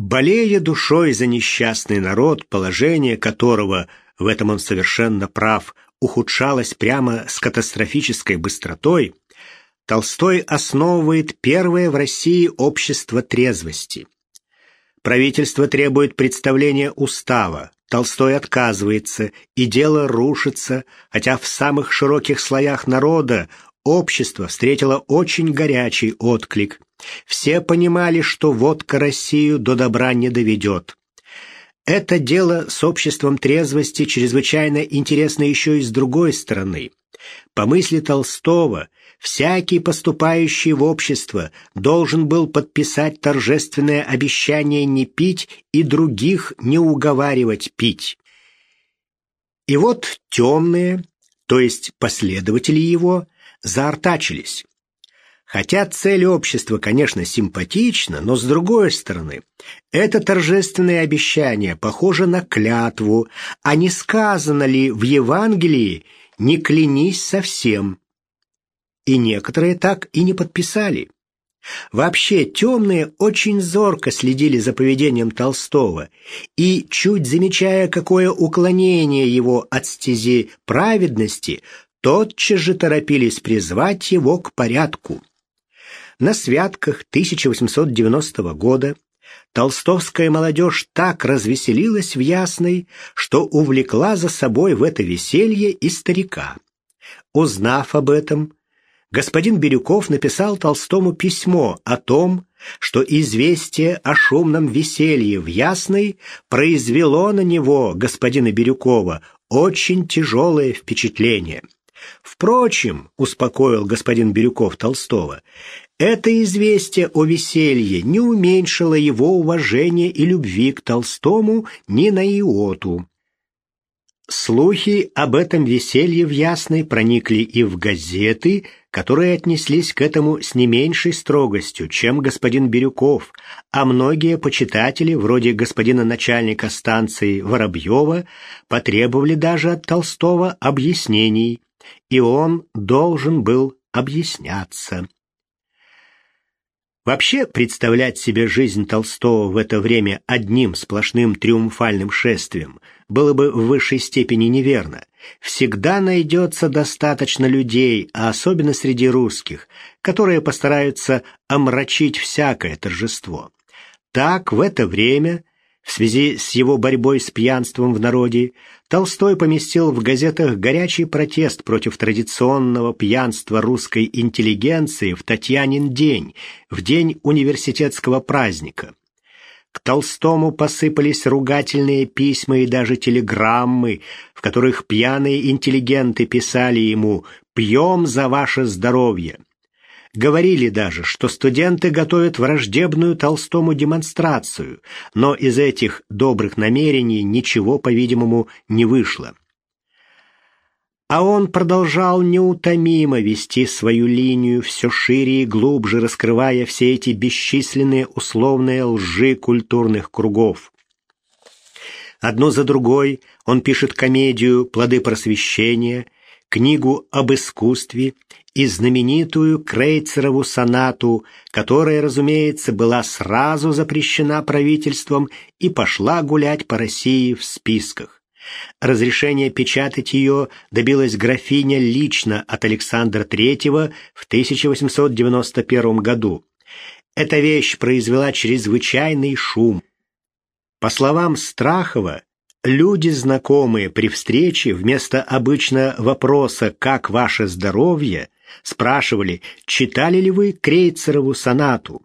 Болея душой за несчастный народ, положение которого, в этом он совершенно прав, ухудшалось прямо с катастрофической быстротой, Толстой основывает первое в России общество трезвости. Правительство требует представления устава, Толстой отказывается, и дело рушится, хотя в самых широких слоях народа общество встретило очень горячий отклик. Все понимали, что водка Россию до добра не доведет. Это дело с обществом трезвости чрезвычайно интересно еще и с другой стороны. По мысли Толстого, всякий поступающий в общество должен был подписать торжественное обещание не пить и других не уговаривать пить. И вот темные, то есть последователи его, заортачились. Хотя цель общества, конечно, симпатична, но с другой стороны, это торжественное обещание похоже на клятву, а не сказано ли в Евангелии «не клянись совсем». И некоторые так и не подписали. Вообще, темные очень зорко следили за поведением Толстого и, чуть замечая какое уклонение его от стези праведности, тотчас же торопились призвать его к порядку. На святках 1890 года толстовская молодежь так развеселилась в Ясной, что увлекла за собой в это веселье и старика. Узнав об этом, господин Бирюков написал Толстому письмо о том, что известие о шумном веселье в Ясной произвело на него, господина Бирюкова, очень тяжелое впечатление. Впрочем, успокоил господин Бирюков Толстого, это известие о веселье не уменьшило его уважения и любви к Толстому ни на иоту. Слухи об этом веселье в Ясной проникли и в газеты, которые отнеслись к этому с не меньшей строгостью, чем господин Бирюков, а многие почитатели, вроде господина начальника станции Воробьева, потребовали даже от Толстого объяснений, и он должен был объясняться. Вообще представлять себе жизнь Толстого в это время одним сплошным триумфальным шествием было бы в высшей степени неверно. Всегда найдется достаточно людей, а особенно среди русских, которые постараются омрачить всякое торжество. Так в это время в связи с его борьбой с пьянством в народе Толстой поместил в газетах горячий протест против традиционного пьянства русской интеллигенции в Татьянин день, в день университетского праздника. К Толстому посыпались ругательные письма и даже телеграммы, в которых пьяные интеллигенты писали ему «Пьем за ваше здоровье». Говорили даже, что студенты готовят враждебную Толстому демонстрацию, но из этих добрых намерений ничего, по-видимому, не вышло. А он продолжал неутомимо вести свою линию, все шире и глубже раскрывая все эти бесчисленные условные лжи культурных кругов. Одно за другой он пишет комедию «Плоды просвещения», книгу об искусстве и знаменитую Крейцерову сонату, которая, разумеется, была сразу запрещена правительством и пошла гулять по России в списках. Разрешение печатать ее добилась графиня лично от Александра III в 1891 году. Эта вещь произвела чрезвычайный шум. По словам Страхова, Люди, знакомые при встрече, вместо обычно вопроса «Как ваше здоровье?» спрашивали, читали ли вы Крейцерову сонату.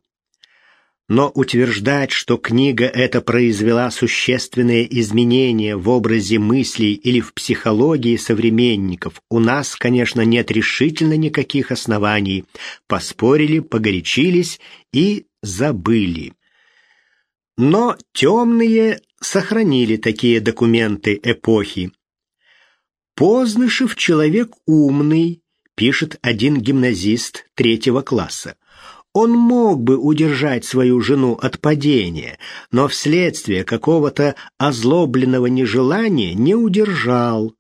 Но утверждать, что книга эта произвела существенные изменения в образе мыслей или в психологии современников, у нас, конечно, нет решительно никаких оснований. Поспорили, погорячились и забыли. Но темные сохранили такие документы эпохи. Познышев человек умный, пишет один гимназист третьего класса. Он мог бы удержать свою жену от падения, но вследствие какого-то озлобленного нежелания не удержал.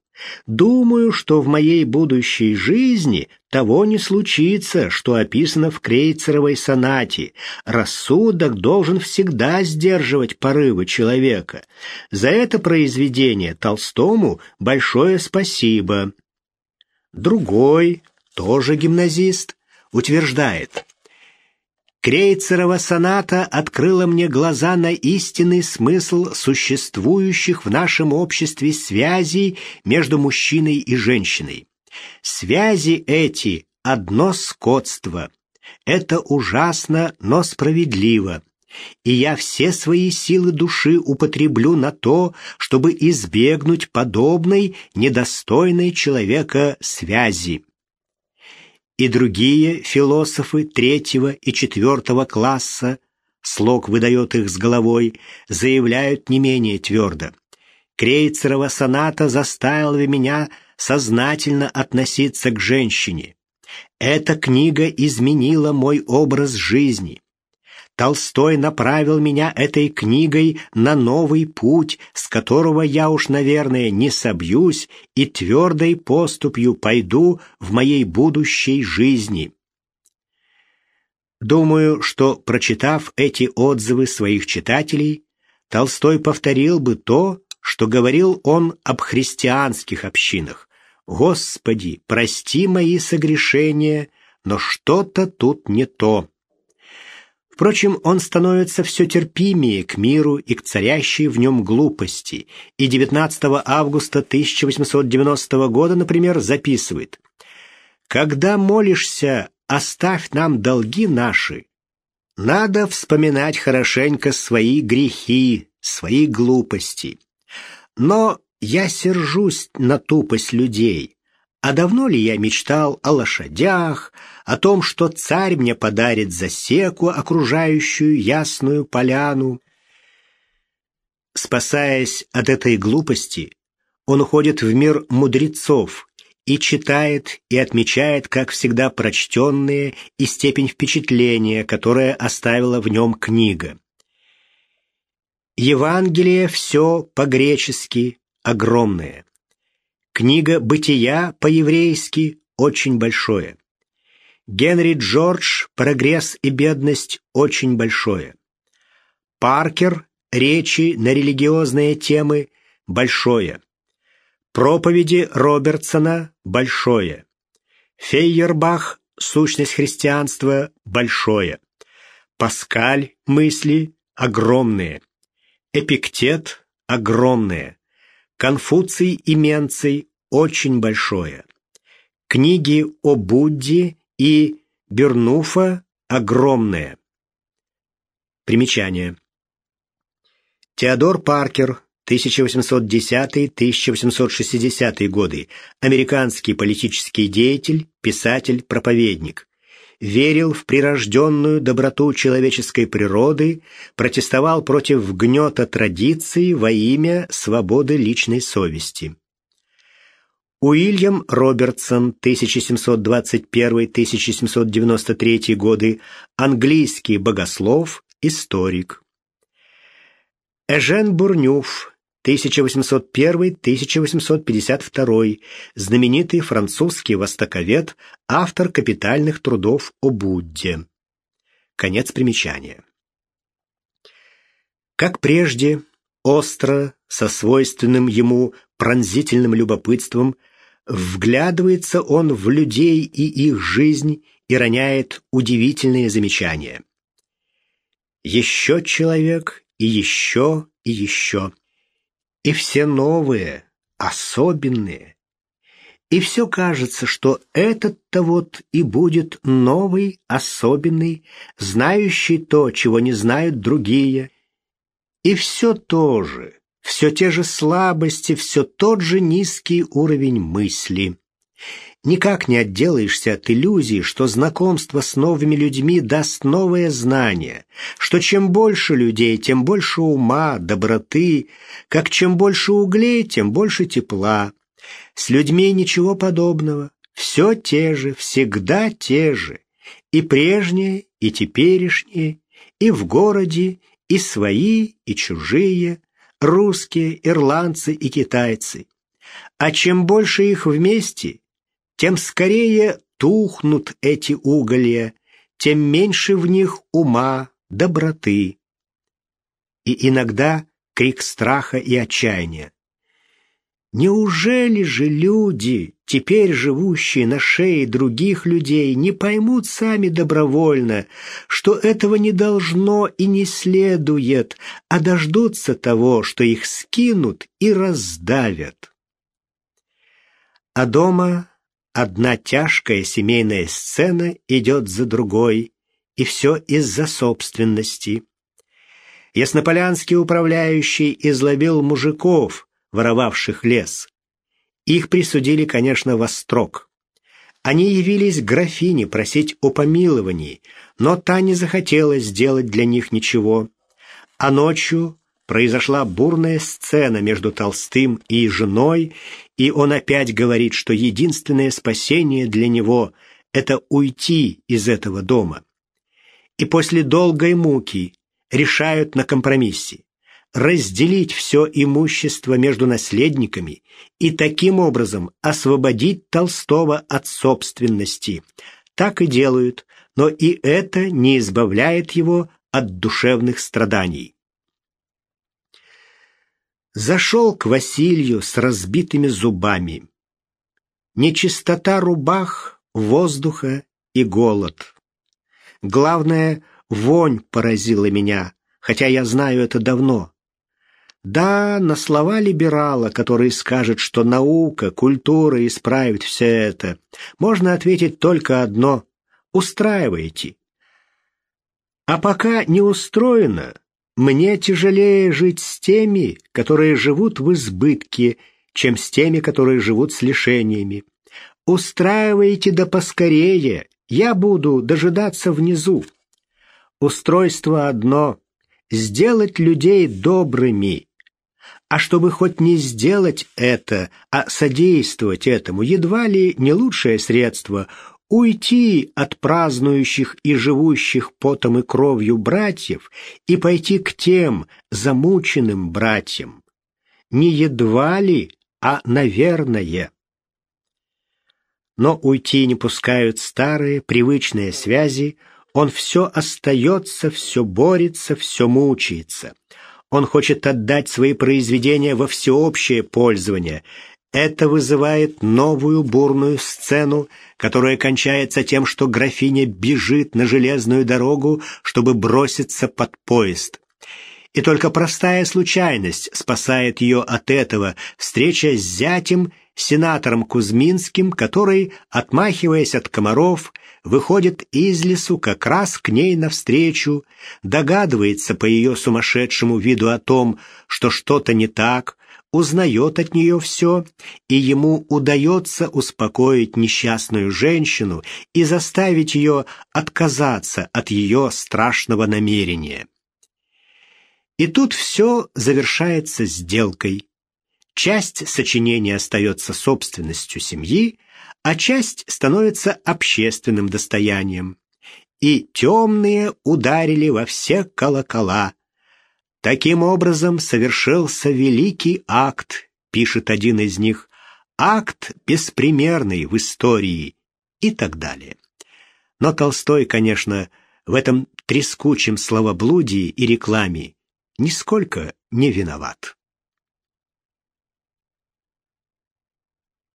Думаю, что в моей будущей жизни того не случится, что описано в Крейцеровой сонате. Рассудок должен всегда сдерживать порывы человека. За это произведение Толстому большое спасибо. Другой, тоже гимназист, утверждает, Крейцерова соната открыла мне глаза на истинный смысл существующих в нашем обществе связей между мужчиной и женщиной. Связи эти – одно скотство. Это ужасно, но справедливо. И я все свои силы души употреблю на то, чтобы избегнуть подобной, недостойной человека связи и другие философы третьего и четвертого класса, слог выдает их с головой, заявляют не менее твердо. Крейцерова соната заставила меня сознательно относиться к женщине. Эта книга изменила мой образ жизни. Толстой направил меня этой книгой на новый путь, с которого я уж, наверное, не собьюсь и твердой поступью пойду в моей будущей жизни. Думаю, что, прочитав эти отзывы своих читателей, Толстой повторил бы то, что говорил он об христианских общинах. «Господи, прости мои согрешения, но что-то тут не то». Впрочем, он становится все терпимее к миру и к царящей в нем глупости, и 19 августа 1890 года, например, записывает «Когда молишься, оставь нам долги наши, надо вспоминать хорошенько свои грехи, свои глупости. Но я сержусь на тупость людей, а давно ли я мечтал о лошадях, о том, что царь мне подарит засеку, окружающую ясную поляну? Спасаясь от этой глупости, он уходит в мир мудрецов и читает и отмечает, как всегда, прочтенные и степень впечатления, которое оставила в нем книга. Евангелие все по-гречески огромное. Книга «Бытия» по-еврейски очень большое. Генри Джордж «Прогресс и бедность» очень большое. Паркер «Речи на религиозные темы» большое. Проповеди Робертсона большое. Фейербах «Сущность христианства» большое. Паскаль «Мысли» огромные. Эпиктет огромные. Конфуций и Менций очень большое. Книги о Будде и Бернуфа огромные. Примечание. Теодор Паркер, 1810-1860 годы, американский политический деятель, писатель, проповедник верил в прирожденную доброту человеческой природы, протестовал против гнета традиций во имя свободы личной совести. Уильям Робертсон, 1721-1793 годы, английский богослов, историк. Эжен Бурнюф, 1801-1852, знаменитый французский востоковед, автор капитальных трудов о Будде. Конец примечания. Как прежде, остро, со свойственным ему пронзительным любопытством, вглядывается он в людей и их жизнь и роняет удивительные замечания. Еще человек и еще и еще и все новые, особенные. И все кажется, что этот-то вот и будет новый, особенный, знающий то, чего не знают другие. И все то же, все те же слабости, все тот же низкий уровень мысли. Никак не отделаешься от иллюзии, что знакомство с новыми людьми даст новое знание, что чем больше людей, тем больше ума, доброты, как чем больше углей, тем больше тепла. С людьми ничего подобного, все те же, всегда те же, и прежние, и теперешние, и в городе, и свои, и чужие, русские, ирландцы и китайцы. а чем больше их вместе, тем скорее тухнут эти уголья, тем меньше в них ума, доброты. И иногда крик страха и отчаяния. Неужели же люди, теперь живущие на шее других людей, не поймут сами добровольно, что этого не должно и не следует, а дождутся того, что их скинут и раздавят? А дома одна тяжкая семейная сцена идет за другой, и все из-за собственности. Яснополянский управляющий изловил мужиков, воровавших лес. Их присудили, конечно, во строк. Они явились графине просить о помиловании, но та не захотела сделать для них ничего. А ночью произошла бурная сцена между Толстым и женой, и он опять говорит, что единственное спасение для него — это уйти из этого дома. И после долгой муки решают на компромиссе разделить все имущество между наследниками и таким образом освободить Толстого от собственности. Так и делают, но и это не избавляет его от душевных страданий. Зашел к Василию с разбитыми зубами. Нечистота рубах, воздуха и голод. Главное, вонь поразила меня, хотя я знаю это давно. Да, на слова либерала, который скажет, что наука, культура исправит все это, можно ответить только одно – устраивайте. А пока не устроено, мне тяжелее жить с теми, которые живут в избытке, чем с теми, которые живут с лишениями. Устраивайте да поскорее, я буду дожидаться внизу. Устройство одно – сделать людей добрыми, а чтобы хоть не сделать это, а содействовать этому, едва ли не лучшее средство уйти от празднующих и живущих потом и кровью братьев и пойти к тем замученным братьям. Не едва ли, а наверное. Но уйти не пускают старые, привычные связи, он все остается, все борется, все мучается. Он хочет отдать свои произведения во всеобщее пользование. Это вызывает новую бурную сцену, которая кончается тем, что графиня бежит на железную дорогу, чтобы броситься под поезд. И только простая случайность спасает ее от этого, встреча с зятем, сенатором Кузьминским, который, отмахиваясь от комаров, выходит из лесу как раз к ней навстречу, догадывается по ее сумасшедшему виду о том, что что-то не так, узнает от нее все, и ему удается успокоить несчастную женщину и заставить ее отказаться от ее страшного намерения. И тут все завершается сделкой. Часть сочинения остается собственностью семьи, а часть становится общественным достоянием. И темные ударили во все колокола. Таким образом совершился великий акт, пишет один из них, акт беспримерный в истории и так далее. Но Толстой, конечно, в этом трескучем словоблудии и рекламе нисколько не виноват.